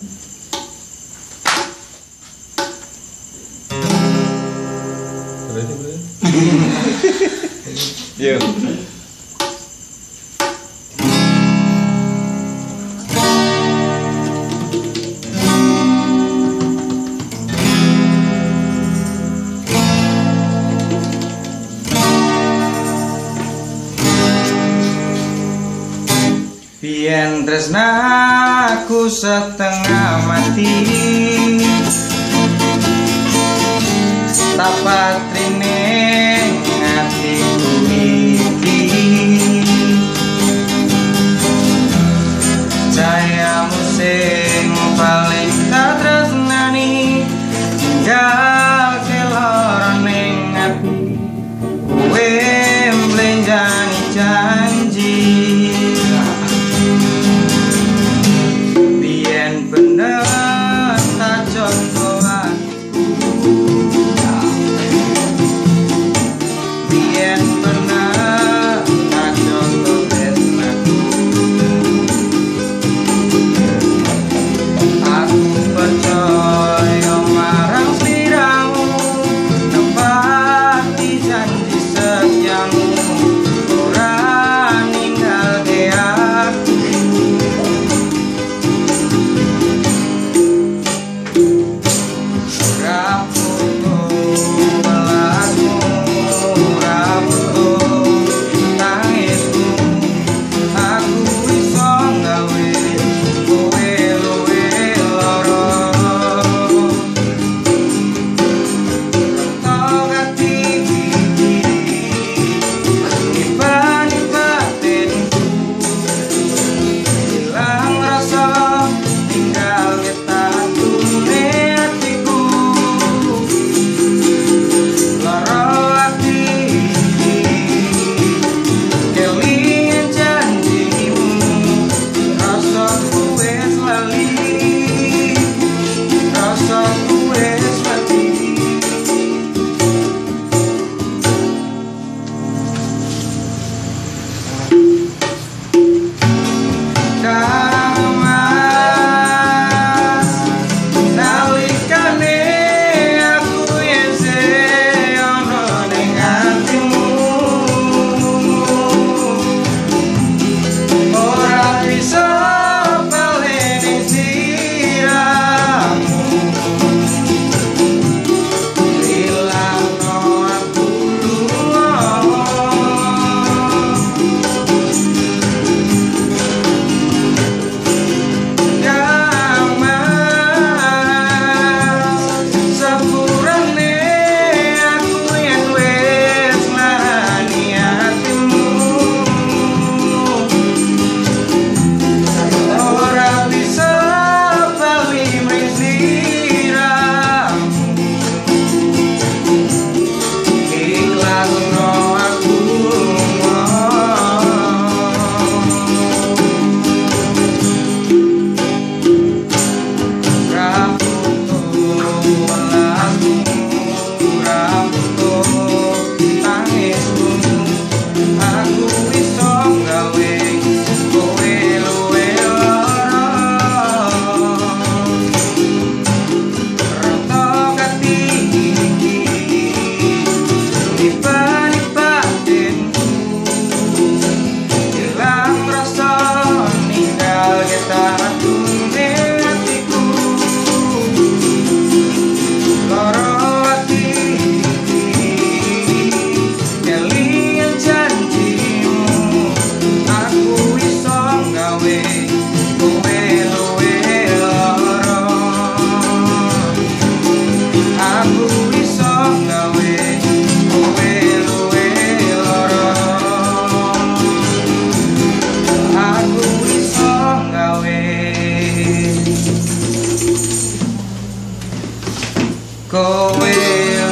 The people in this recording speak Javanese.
Ready, brother? yeah. Bien tresna aku setengah mati. Tapa trine ngati kuiki Caya paling tak tresna ni Gal keloran ngati Kuem blenjani cani go away.